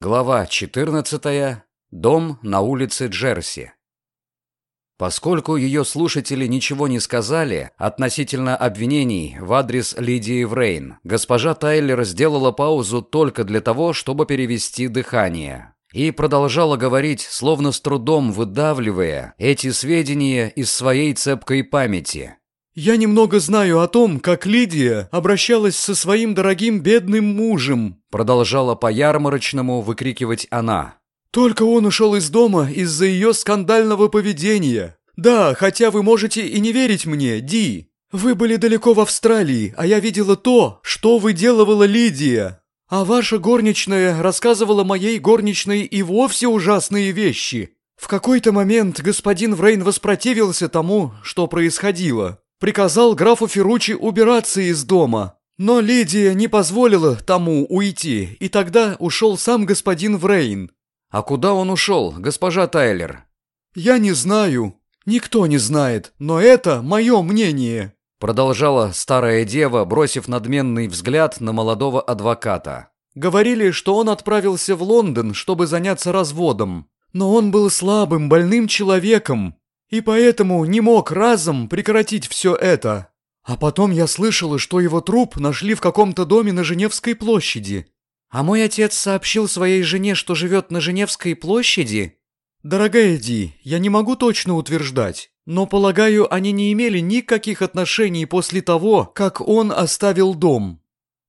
Глава 14. Дом на улице Джерси. Поскольку ее слушатели ничего не сказали относительно обвинений в адрес Лидии Врейн, госпожа Тайлер сделала паузу только для того, чтобы перевести дыхание. И продолжала говорить, словно с трудом выдавливая эти сведения из своей цепкой памяти. «Я немного знаю о том, как Лидия обращалась со своим дорогим бедным мужем», продолжала по-ярмарочному выкрикивать она. «Только он ушел из дома из-за ее скандального поведения. Да, хотя вы можете и не верить мне, Ди. Вы были далеко в Австралии, а я видела то, что выделывала Лидия. А ваша горничная рассказывала моей горничной и вовсе ужасные вещи. В какой-то момент господин Врейн воспротивился тому, что происходило приказал графу Ферручи убираться из дома. Но Лидия не позволила тому уйти, и тогда ушел сам господин Врейн. «А куда он ушел, госпожа Тайлер?» «Я не знаю. Никто не знает, но это мое мнение», продолжала старая дева, бросив надменный взгляд на молодого адвоката. «Говорили, что он отправился в Лондон, чтобы заняться разводом. Но он был слабым, больным человеком, и поэтому не мог разом прекратить все это. А потом я слышала, что его труп нашли в каком-то доме на Женевской площади. А мой отец сообщил своей жене, что живет на Женевской площади? Дорогая Ди, я не могу точно утверждать, но полагаю, они не имели никаких отношений после того, как он оставил дом.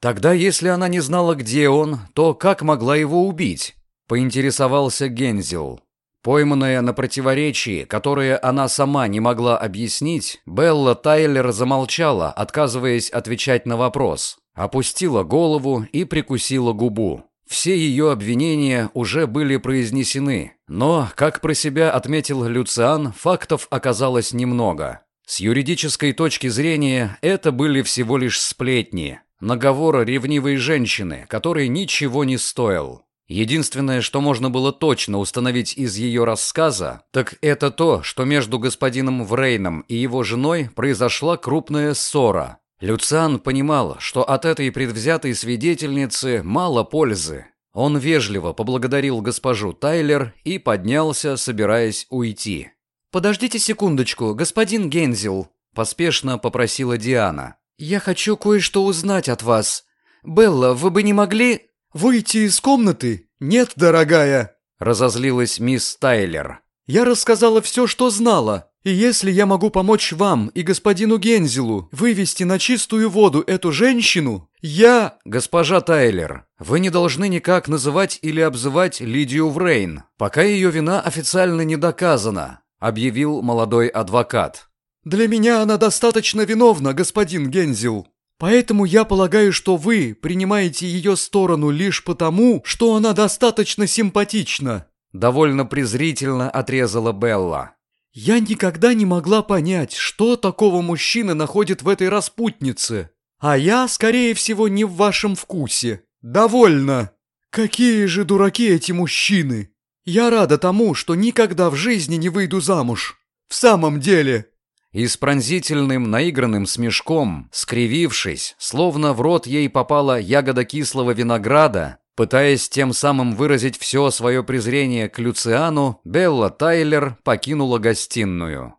Тогда, если она не знала, где он, то как могла его убить? Поинтересовался Гензел. Пойманная на противоречии, которое она сама не могла объяснить, Белла Тайлер замолчала, отказываясь отвечать на вопрос, опустила голову и прикусила губу. Все ее обвинения уже были произнесены, но, как про себя отметил Люциан, фактов оказалось немного. С юридической точки зрения это были всего лишь сплетни, наговор ревнивой женщины, который ничего не стоил. Единственное, что можно было точно установить из ее рассказа, так это то, что между господином Врейном и его женой произошла крупная ссора. Люциан понимал, что от этой предвзятой свидетельницы мало пользы. Он вежливо поблагодарил госпожу Тайлер и поднялся, собираясь уйти. «Подождите секундочку, господин Гензел», – поспешно попросила Диана. «Я хочу кое-что узнать от вас. Белла, вы бы не могли...» «Выйти из комнаты? Нет, дорогая!» Разозлилась мисс Тайлер. «Я рассказала все, что знала. И если я могу помочь вам и господину Гензелу вывести на чистую воду эту женщину, я...» «Госпожа Тайлер, вы не должны никак называть или обзывать Лидию Врейн, пока ее вина официально не доказана», объявил молодой адвокат. «Для меня она достаточно виновна, господин Гензел», Поэтому я полагаю, что вы принимаете ее сторону лишь потому, что она достаточно симпатична. Довольно презрительно отрезала Белла. Я никогда не могла понять, что такого мужчины находит в этой распутнице. А я, скорее всего, не в вашем вкусе. Довольно. Какие же дураки эти мужчины. Я рада тому, что никогда в жизни не выйду замуж. В самом деле, и с пронзительным наигранным смешком, скривившись, словно в рот ей попала ягода кислого винограда, пытаясь тем самым выразить все свое презрение к Люциану, Белла Тайлер покинула гостиную.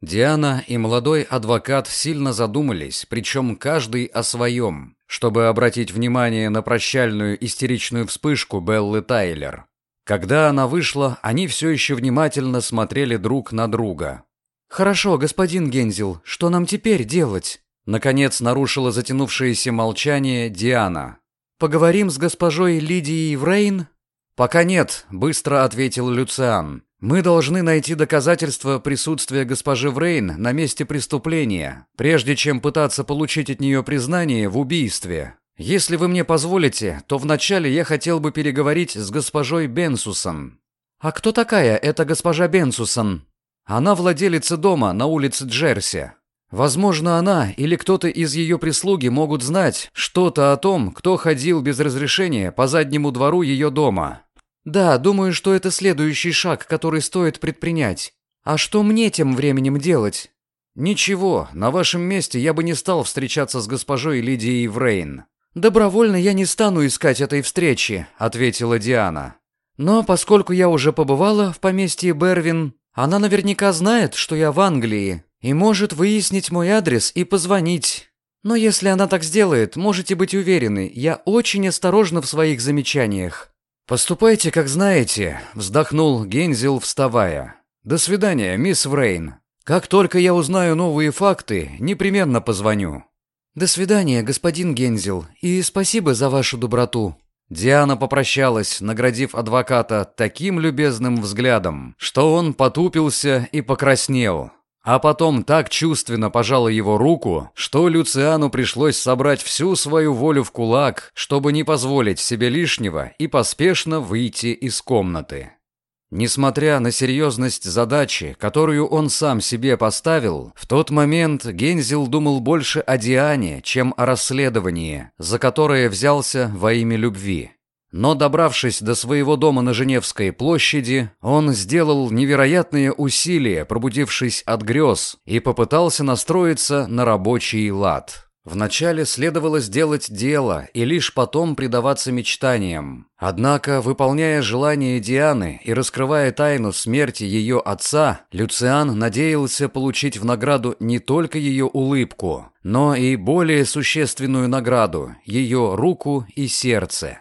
Диана и молодой адвокат сильно задумались, причем каждый о своем, чтобы обратить внимание на прощальную истеричную вспышку Беллы Тайлер. Когда она вышла, они все еще внимательно смотрели друг на друга. «Хорошо, господин Гензел, что нам теперь делать?» Наконец нарушила затянувшееся молчание Диана. «Поговорим с госпожой Лидией Врейн?» «Пока нет», — быстро ответил Люциан. «Мы должны найти доказательства присутствия госпожи Врейн на месте преступления, прежде чем пытаться получить от нее признание в убийстве. Если вы мне позволите, то вначале я хотел бы переговорить с госпожой Бенсусон». «А кто такая эта госпожа Бенсусон?» Она владелица дома на улице Джерси. Возможно, она или кто-то из ее прислуги могут знать что-то о том, кто ходил без разрешения по заднему двору ее дома. Да, думаю, что это следующий шаг, который стоит предпринять. А что мне тем временем делать? Ничего, на вашем месте я бы не стал встречаться с госпожой Лидией Врейн. «Добровольно я не стану искать этой встречи», — ответила Диана. «Но поскольку я уже побывала в поместье Бервин, она наверняка знает, что я в Англии, и может выяснить мой адрес и позвонить. Но если она так сделает, можете быть уверены, я очень осторожна в своих замечаниях». «Поступайте, как знаете», — вздохнул Гензел, вставая. «До свидания, мисс Врейн. Как только я узнаю новые факты, непременно позвоню». «До свидания, господин Гензел, и спасибо за вашу доброту». Диана попрощалась, наградив адвоката таким любезным взглядом, что он потупился и покраснел. А потом так чувственно пожала его руку, что Люциану пришлось собрать всю свою волю в кулак, чтобы не позволить себе лишнего и поспешно выйти из комнаты. Несмотря на серьезность задачи, которую он сам себе поставил, в тот момент Гензел думал больше о Диане, чем о расследовании, за которое взялся во имя любви. Но добравшись до своего дома на Женевской площади, он сделал невероятные усилия, пробудившись от грез, и попытался настроиться на рабочий лад. Вначале следовало сделать дело и лишь потом предаваться мечтаниям. Однако, выполняя желание Дианы и раскрывая тайну смерти ее отца, Люциан надеялся получить в награду не только ее улыбку, но и более существенную награду – ее руку и сердце.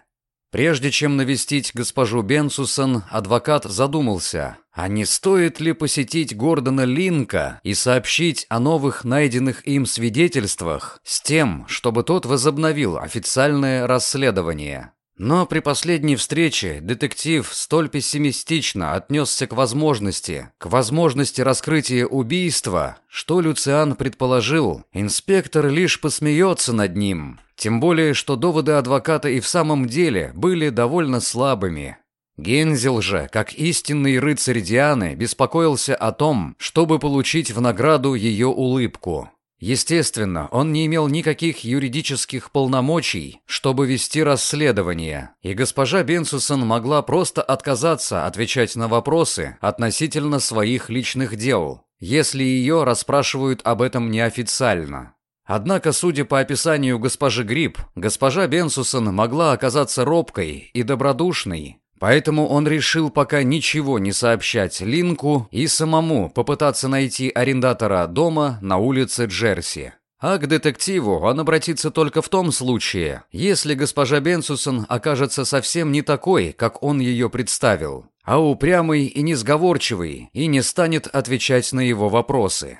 Прежде чем навестить госпожу Бенсусон, адвокат задумался, а не стоит ли посетить Гордона Линка и сообщить о новых найденных им свидетельствах с тем, чтобы тот возобновил официальное расследование. Но при последней встрече детектив столь пессимистично отнесся к возможности, к возможности раскрытия убийства, что Люциан предположил, инспектор лишь посмеется над ним, тем более, что доводы адвоката и в самом деле были довольно слабыми. Гензел же, как истинный рыцарь Дианы, беспокоился о том, чтобы получить в награду ее улыбку. Естественно, он не имел никаких юридических полномочий, чтобы вести расследование, и госпожа Бенсусон могла просто отказаться отвечать на вопросы относительно своих личных дел, если ее расспрашивают об этом неофициально. Однако, судя по описанию госпожи Гриб, госпожа Бенсусон могла оказаться робкой и добродушной, поэтому он решил пока ничего не сообщать Линку и самому попытаться найти арендатора дома на улице Джерси. А к детективу он обратится только в том случае, если госпожа Бенсусон окажется совсем не такой, как он ее представил, а упрямый и несговорчивый и не станет отвечать на его вопросы.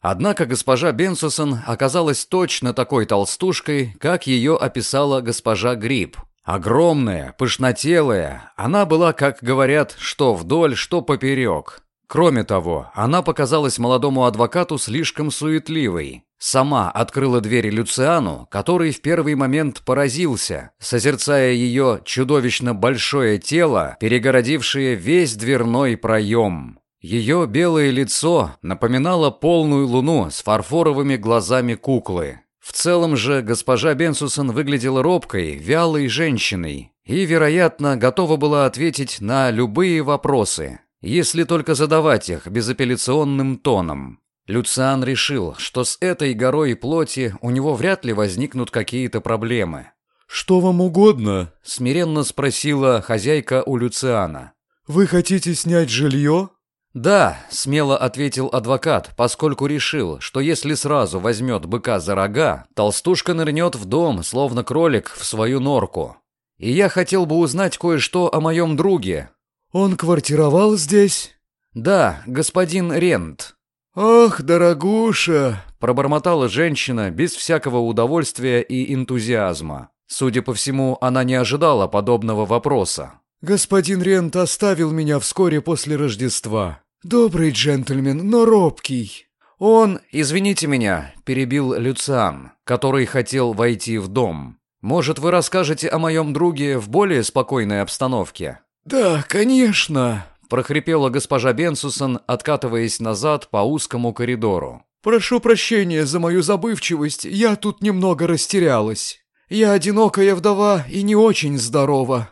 Однако госпожа Бенсусон оказалась точно такой толстушкой, как ее описала госпожа Гриб. Огромная, пышнотелая, она была, как говорят, что вдоль, что поперек. Кроме того, она показалась молодому адвокату слишком суетливой. Сама открыла двери Люциану, который в первый момент поразился, созерцая ее чудовищно большое тело, перегородившее весь дверной проем. Ее белое лицо напоминало полную луну с фарфоровыми глазами куклы. В целом же госпожа Бенсусон выглядела робкой, вялой женщиной и, вероятно, готова была ответить на любые вопросы, если только задавать их безапелляционным тоном. Люциан решил, что с этой горой плоти у него вряд ли возникнут какие-то проблемы. «Что вам угодно?» – смиренно спросила хозяйка у Люциана. «Вы хотите снять жилье?» «Да», — смело ответил адвокат, поскольку решил, что если сразу возьмет быка за рога, толстушка нырнет в дом, словно кролик, в свою норку. «И я хотел бы узнать кое-что о моем друге». «Он квартировал здесь?» «Да, господин Рент». «Ах, дорогуша!» — пробормотала женщина без всякого удовольствия и энтузиазма. Судя по всему, она не ожидала подобного вопроса. «Господин Рент оставил меня вскоре после Рождества. «Добрый джентльмен, но робкий». «Он, извините меня», — перебил Люциан, который хотел войти в дом. «Может, вы расскажете о моем друге в более спокойной обстановке?» «Да, конечно», — прохрипела госпожа Бенсусон, откатываясь назад по узкому коридору. «Прошу прощения за мою забывчивость, я тут немного растерялась. Я одинокая вдова и не очень здорова».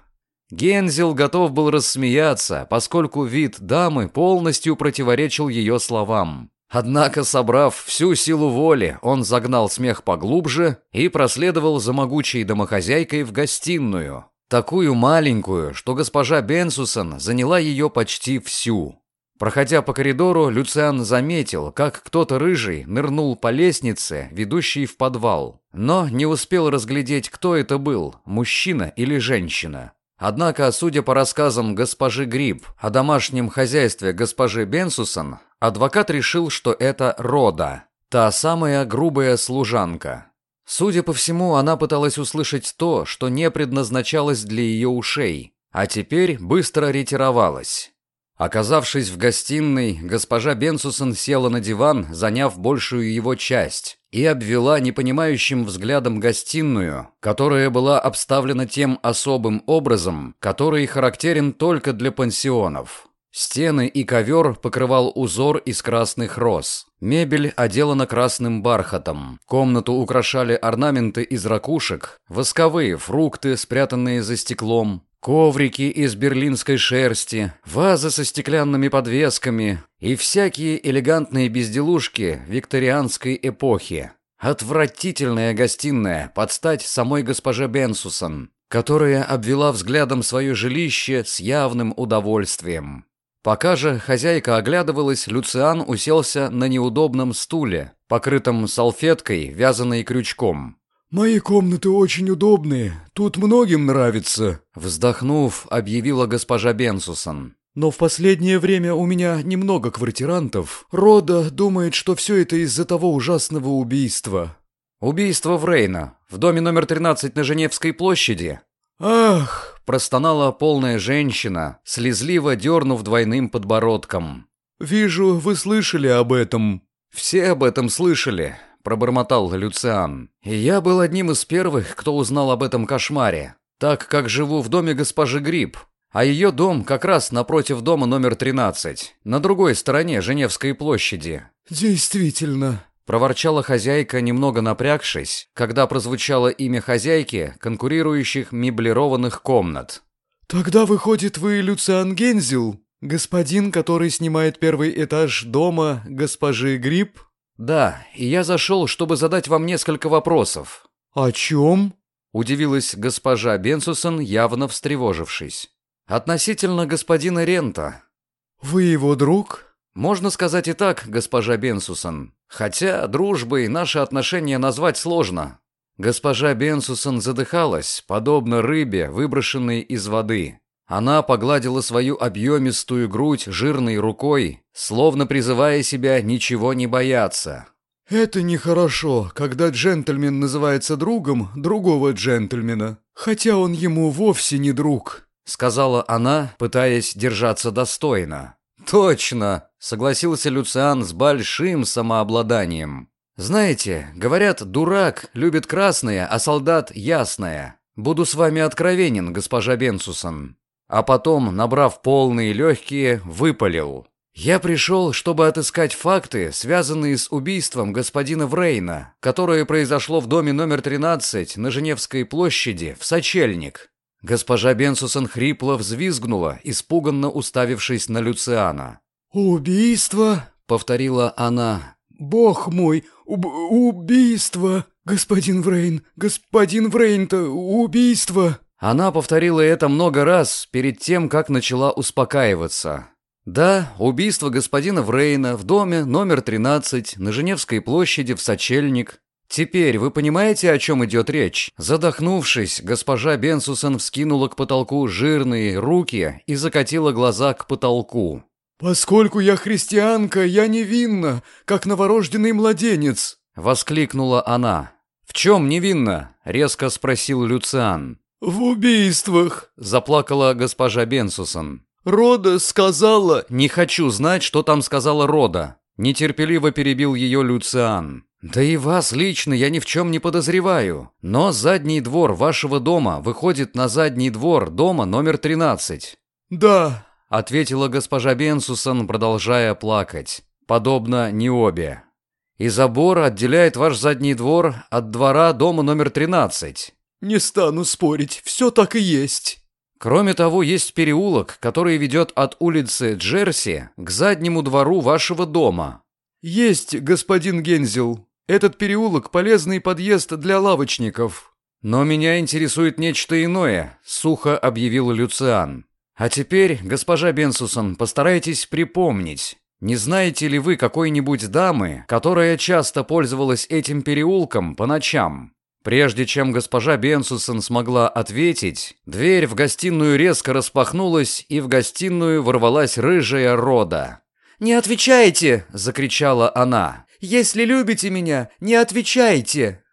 Гензел готов был рассмеяться, поскольку вид дамы полностью противоречил ее словам. Однако, собрав всю силу воли, он загнал смех поглубже и проследовал за могучей домохозяйкой в гостиную, такую маленькую, что госпожа Бенсусон заняла ее почти всю. Проходя по коридору, Люциан заметил, как кто-то рыжий нырнул по лестнице, ведущей в подвал, но не успел разглядеть, кто это был, мужчина или женщина. Однако, судя по рассказам госпожи Гриб о домашнем хозяйстве госпожи Бенсусон, адвокат решил, что это Рода, та самая грубая служанка. Судя по всему, она пыталась услышать то, что не предназначалось для ее ушей, а теперь быстро ретировалась. Оказавшись в гостиной, госпожа Бенсусон села на диван, заняв большую его часть, и обвела непонимающим взглядом гостиную, которая была обставлена тем особым образом, который характерен только для пансионов. Стены и ковер покрывал узор из красных роз. Мебель отделана красным бархатом. Комнату украшали орнаменты из ракушек, восковые фрукты, спрятанные за стеклом, коврики из берлинской шерсти, вазы со стеклянными подвесками и всякие элегантные безделушки викторианской эпохи. Отвратительная гостиная под стать самой госпоже Бенсусон, которая обвела взглядом свое жилище с явным удовольствием. Пока же хозяйка оглядывалась, Люциан уселся на неудобном стуле, покрытом салфеткой, вязаной крючком. «Мои комнаты очень удобные, тут многим нравится», — вздохнув, объявила госпожа Бенсусон. «Но в последнее время у меня немного квартирантов. Рода думает, что все это из-за того ужасного убийства». «Убийство в Рейна, в доме номер 13 на Женевской площади?» «Ах!» – простонала полная женщина, слезливо дернув двойным подбородком. «Вижу, вы слышали об этом». «Все об этом слышали пробормотал Люциан. «И я был одним из первых, кто узнал об этом кошмаре, так как живу в доме госпожи Гриб, а ее дом как раз напротив дома номер 13, на другой стороне Женевской площади». «Действительно», – проворчала хозяйка, немного напрягшись, когда прозвучало имя хозяйки конкурирующих меблированных комнат. «Тогда, выходит, вы Люциан Гензел, господин, который снимает первый этаж дома госпожи Гриб?» «Да, и я зашел, чтобы задать вам несколько вопросов». «О чем?» – удивилась госпожа Бенсусон, явно встревожившись. «Относительно господина Рента». «Вы его друг?» «Можно сказать и так, госпожа Бенсусон. Хотя дружбой наши отношения назвать сложно». Госпожа Бенсусон задыхалась, подобно рыбе, выброшенной из воды. Она погладила свою объемистую грудь жирной рукой, словно призывая себя ничего не бояться. «Это нехорошо, когда джентльмен называется другом другого джентльмена, хотя он ему вовсе не друг», сказала она, пытаясь держаться достойно. «Точно!» — согласился Люциан с большим самообладанием. «Знаете, говорят, дурак любит красное, а солдат — ясное. Буду с вами откровенен, госпожа Бенсусон а потом, набрав полные легкие, выпалил. «Я пришел, чтобы отыскать факты, связанные с убийством господина Врейна, которое произошло в доме номер 13 на Женевской площади, в Сочельник». Госпожа Бенсусон хрипло взвизгнула, испуганно уставившись на Люциана. «Убийство?» — повторила она. «Бог мой, уб убийство! Господин Врейн, господин Врейн-то убийство!» Она повторила это много раз перед тем, как начала успокаиваться. Да, убийство господина Врейна в доме номер 13 на Женевской площади в Сочельник. Теперь вы понимаете, о чем идет речь? Задохнувшись, госпожа Бенсусон вскинула к потолку жирные руки и закатила глаза к потолку. «Поскольку я христианка, я невинна, как новорожденный младенец!» — воскликнула она. «В чем невинна?» — резко спросил Люциан. «В убийствах!» – заплакала госпожа Бенсусон. «Рода сказала...» «Не хочу знать, что там сказала Рода!» Нетерпеливо перебил ее Люциан. «Да и вас лично я ни в чем не подозреваю. Но задний двор вашего дома выходит на задний двор дома номер 13». «Да», — ответила госпожа Бенсусон, продолжая плакать. «Подобно не обе. И забор отделяет ваш задний двор от двора дома номер 13. «Не стану спорить, все так и есть». Кроме того, есть переулок, который ведет от улицы Джерси к заднему двору вашего дома. «Есть, господин Гензел. Этот переулок – полезный подъезд для лавочников». «Но меня интересует нечто иное», – сухо объявил Люциан. «А теперь, госпожа Бенсусон, постарайтесь припомнить, не знаете ли вы какой-нибудь дамы, которая часто пользовалась этим переулком по ночам?» Прежде чем госпожа Бенсусон смогла ответить, дверь в гостиную резко распахнулась, и в гостиную ворвалась рыжая рода. «Не отвечайте!» – закричала она. «Если любите меня, не отвечайте!»